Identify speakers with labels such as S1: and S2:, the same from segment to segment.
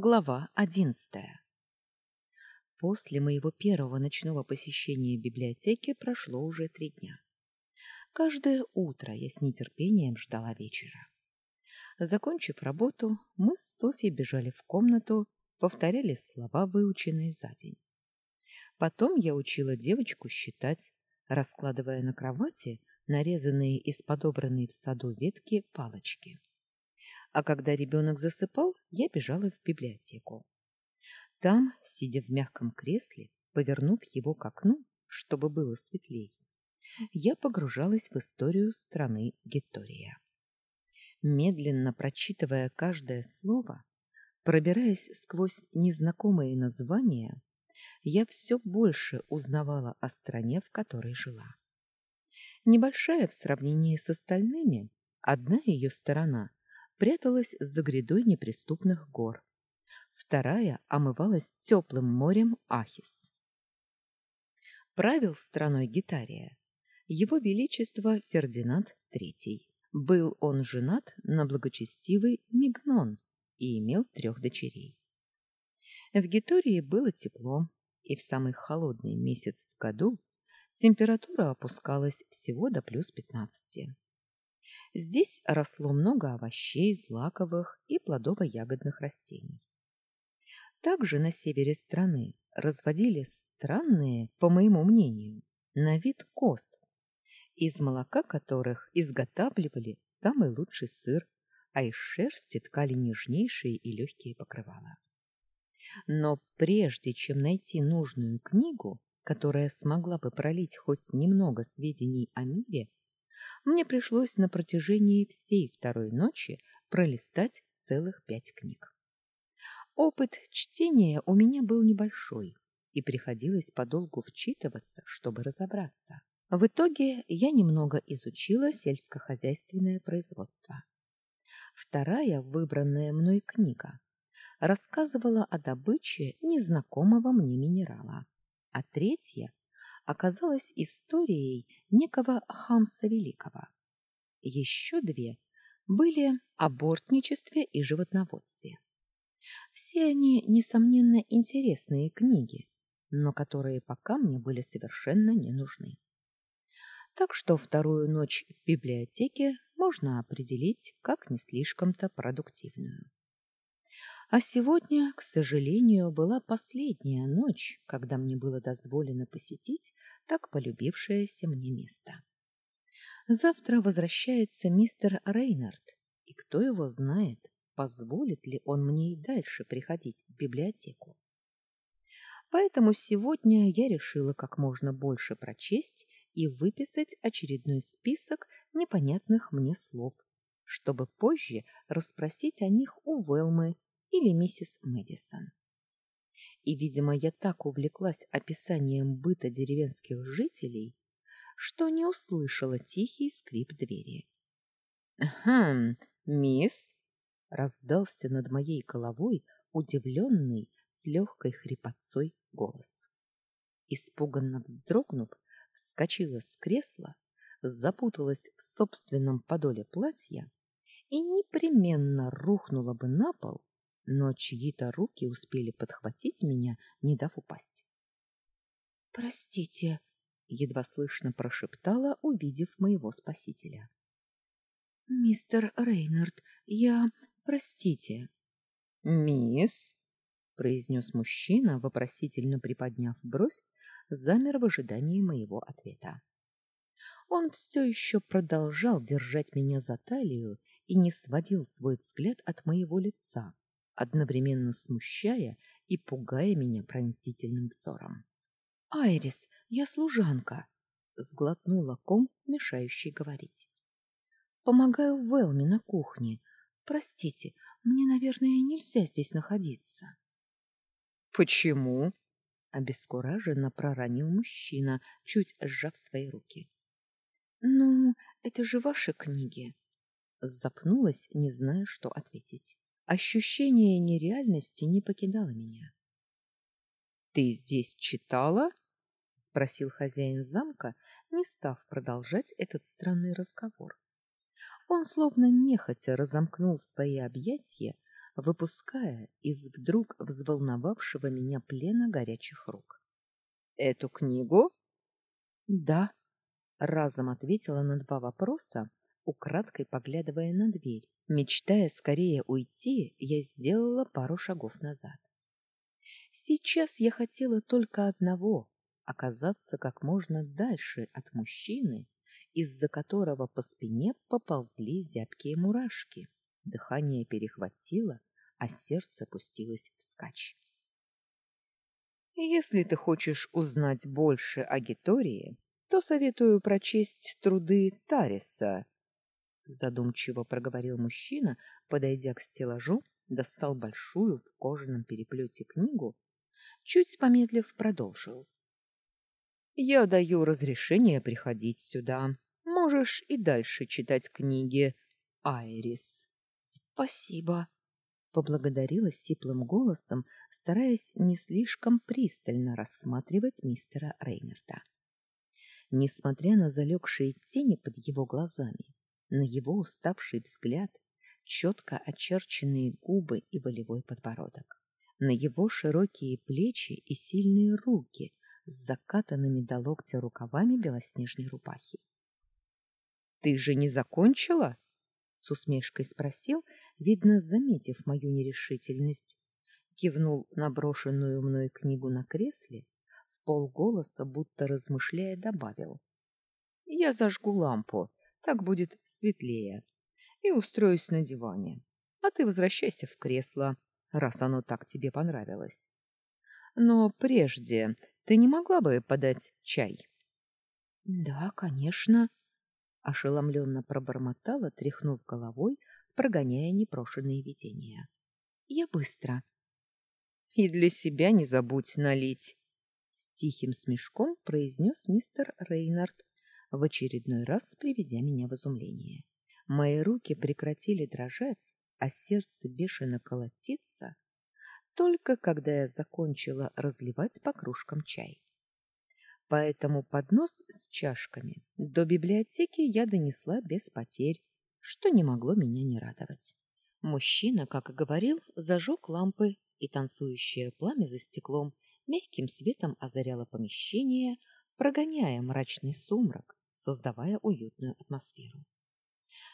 S1: Глава одиннадцатая После моего первого ночного посещения библиотеки прошло уже три дня. Каждое утро я с нетерпением ждала вечера. Закончив работу, мы с Софьей бежали в комнату, повторяли слова, выученные за день. Потом я учила девочку считать, раскладывая на кровати нарезанные из подобранной в саду ветки палочки. А когда ребенок засыпал, я бежала в библиотеку. Там, сидя в мягком кресле, повернув его к окну, чтобы было светлее, я погружалась в историю страны Геттория. Медленно прочитывая каждое слово, пробираясь сквозь незнакомые названия, я все больше узнавала о стране, в которой жила. Небольшая в сравнении с остальными, одна ее сторона пряталась за грядой неприступных гор, вторая омывалась теплым морем Ахис. Правил страной Гитария его величество Фердинанд III. Был он женат на благочестивой Мигнон и имел трех дочерей. В Гитории было тепло, и в самый холодный месяц в году температура опускалась всего до плюс пятнадцати. Здесь росло много овощей, злаковых и плодово-ягодных растений. Также на севере страны разводили странные, по моему мнению, на вид коз, из молока которых изготавливали самый лучший сыр, а из шерсти ткали нежнейшие и легкие покрывала. Но прежде чем найти нужную книгу, которая смогла бы пролить хоть немного сведений о мире, мне пришлось на протяжении всей второй ночи пролистать целых пять книг. Опыт чтения у меня был небольшой, и приходилось подолгу вчитываться, чтобы разобраться. В итоге я немного изучила сельскохозяйственное производство. Вторая выбранная мной книга рассказывала о добыче незнакомого мне минерала, а третья оказалась историей некого Хамса Великого. Еще две были о бортничестве и животноводстве. Все они, несомненно, интересные книги, но которые пока мне были совершенно не нужны. Так что вторую ночь в библиотеке можно определить как не слишком-то продуктивную. А сегодня, к сожалению, была последняя ночь, когда мне было дозволено посетить так полюбившееся мне место. Завтра возвращается мистер Рейнард, и кто его знает, позволит ли он мне и дальше приходить в библиотеку. Поэтому сегодня я решила как можно больше прочесть и выписать очередной список непонятных мне слов, чтобы позже расспросить о них у Велмы или миссис Мэдисон. И, видимо, я так увлеклась описанием быта деревенских жителей, что не услышала тихий скрип двери. «Хм, мисс!» — раздался над моей головой удивленный с легкой хрипотцой голос. Испуганно вздрогнув, вскочила с кресла, запуталась в собственном подоле платья и непременно рухнула бы на пол, но чьи-то руки успели подхватить меня, не дав упасть. «Простите», — едва слышно прошептала, увидев моего спасителя. «Мистер Рейнард, я... Простите». «Мисс», — произнес мужчина, вопросительно приподняв бровь, замер в ожидании моего ответа. Он все еще продолжал держать меня за талию и не сводил свой взгляд от моего лица, одновременно смущая и пугая меня пронзительным взором. «Айрис, я служанка!» — сглотнула ком, мешающий говорить. «Помогаю Велме на кухне. Простите, мне, наверное, нельзя здесь находиться».
S2: «Почему?»
S1: — обескураженно проронил мужчина, чуть сжав свои руки. «Ну, это же ваши книги!» Запнулась, не зная, что ответить. Ощущение нереальности не покидало меня.
S2: Ты здесь читала? спросил хозяин замка, не став продолжать этот странный разговор.
S1: Он словно нехотя разомкнул свои объятия, выпуская из вдруг взволновавшего меня плена горячих рук.
S2: Эту книгу?
S1: Да, разом ответила на два вопроса, украдкой поглядывая на дверь. Мечтая скорее уйти, я сделала пару шагов назад. Сейчас я хотела только одного оказаться как можно дальше от мужчины, из-за которого по спине поползли зябкие мурашки. Дыхание перехватило, а сердце пустилось вскачь.
S2: Если ты хочешь узнать больше о Гитории, то советую прочесть труды Тариса, задумчиво проговорил мужчина, подойдя к стеллажу, достал большую в кожаном переплете книгу, чуть помедлив продолжил. Я даю разрешение приходить сюда. Можешь и дальше читать книги, Айрис.
S1: Спасибо, поблагодарила сиплым голосом, стараясь не слишком пристально рассматривать мистера Рейнерда. Несмотря на залегшие тени под его глазами, на его уставший взгляд, четко очерченные губы и волевой подбородок, на его широкие плечи и сильные руки, с закатанными до локтя рукавами белоснежной рубахи.
S2: Ты же не закончила? с усмешкой спросил, видно, заметив мою нерешительность. Кивнул на брошенную мной книгу на кресле, в полголоса, будто размышляя, добавил: "Я зажгу лампу, так будет светлее, и устроюсь на диване. А ты возвращайся в кресло, раз оно так тебе понравилось. Но прежде ты не могла бы подать чай?
S1: Да, конечно, ошеломленно пробормотала, тряхнув головой, прогоняя непрошенные видения. Я быстро.
S2: И для себя не забудь налить, с тихим смешком произнес мистер Рейнард, в очередной раз приведя меня в изумление. Мои руки прекратили дрожать, а сердце бешено колотиться, только когда я закончила разливать по кружкам чай. Поэтому поднос с чашками до библиотеки я донесла без потерь, что не могло меня не радовать. Мужчина, как и говорил, зажег лампы, и танцующее пламя за стеклом мягким светом озаряло помещение, прогоняя мрачный сумрак, создавая уютную атмосферу.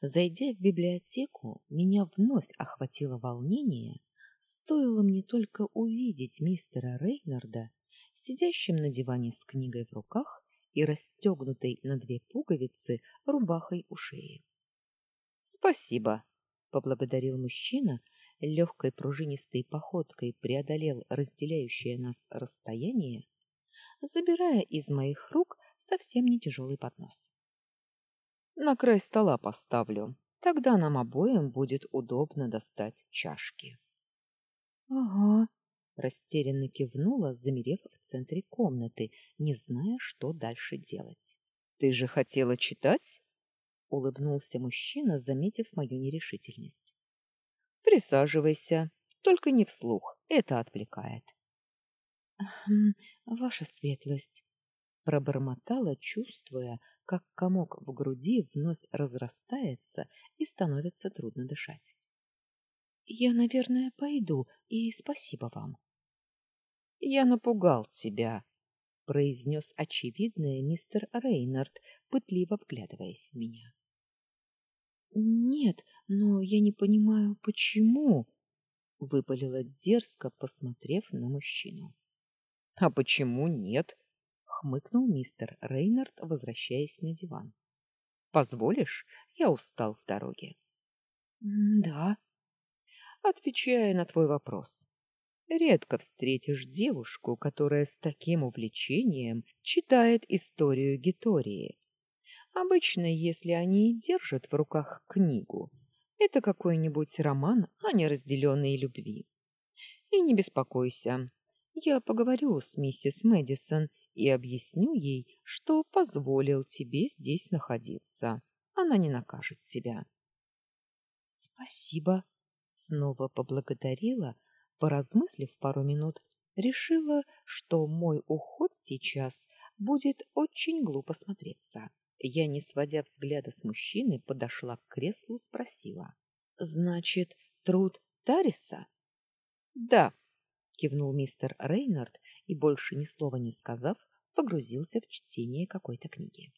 S2: Зайдя в библиотеку, меня вновь охватило волнение, Стоило мне только увидеть мистера Рейнарда, сидящим на диване с книгой в руках и расстегнутой на две пуговицы рубахой у шеи. «Спасибо», — поблагодарил мужчина, легкой пружинистой походкой преодолел разделяющее нас расстояние, забирая из моих рук совсем не тяжелый поднос. «На край стола поставлю, тогда нам обоим будет удобно достать чашки».
S1: Ага,
S2: растерянно кивнула, замерев в центре комнаты, не зная, что дальше делать. Ты же хотела читать? улыбнулся мужчина, заметив мою нерешительность. Присаживайся, только не вслух, это отвлекает.
S1: Ваша светлость, пробормотала, чувствуя, как комок в груди вновь разрастается и становится трудно дышать. Я, наверное, пойду, и спасибо вам.
S2: Я напугал тебя, произнес очевидное мистер Рейнард, пытливо вглядываясь в меня.
S1: Нет, но я не понимаю, почему, выпалила дерзко, посмотрев на мужчину.
S2: А почему нет? Хмыкнул мистер Рейнард, возвращаясь на диван. Позволишь? Я устал в дороге.
S1: Да,
S2: отвечая на твой вопрос. Редко встретишь девушку, которая с таким увлечением читает историю Гитории. Обычно, если они и держат в руках книгу, это какой-нибудь роман о неразделенной любви. И не беспокойся, я поговорю с миссис Мэдисон и объясню ей, что позволил тебе здесь находиться. Она не накажет тебя.
S1: Спасибо,
S2: Снова поблагодарила, поразмыслив пару минут, решила, что мой уход сейчас будет очень глупо смотреться. Я, не сводя взгляда с мужчины, подошла к креслу, спросила: "Значит, труд
S1: Тариса?
S2: Да, кивнул мистер Рейнард и больше ни слова не сказав, погрузился в чтение какой-то книги.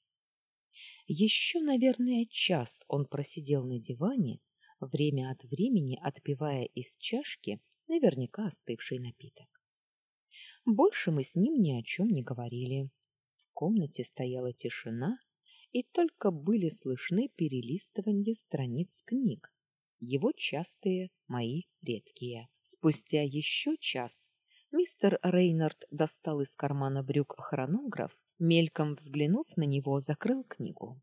S2: Еще, наверное, час он просидел на диване, время от времени отпивая из чашки наверняка остывший напиток. Больше мы с ним ни о чем не говорили. В комнате стояла тишина, и только были слышны перелистывания страниц книг, его частые, мои редкие. Спустя еще час мистер Рейнард достал из кармана брюк хронограф, мельком взглянув на него, закрыл книгу.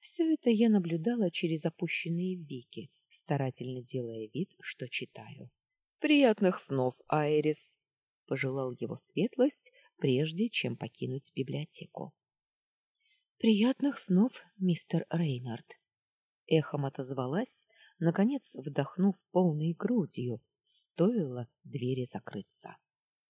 S2: Все это я наблюдала через опущенные веки, старательно делая вид, что читаю. Приятных снов, Айрис, пожелал его светлость, прежде чем покинуть библиотеку.
S1: Приятных снов, мистер Рейнард,
S2: эхом отозвалась, наконец вдохнув полной грудью, стоило двери закрыться.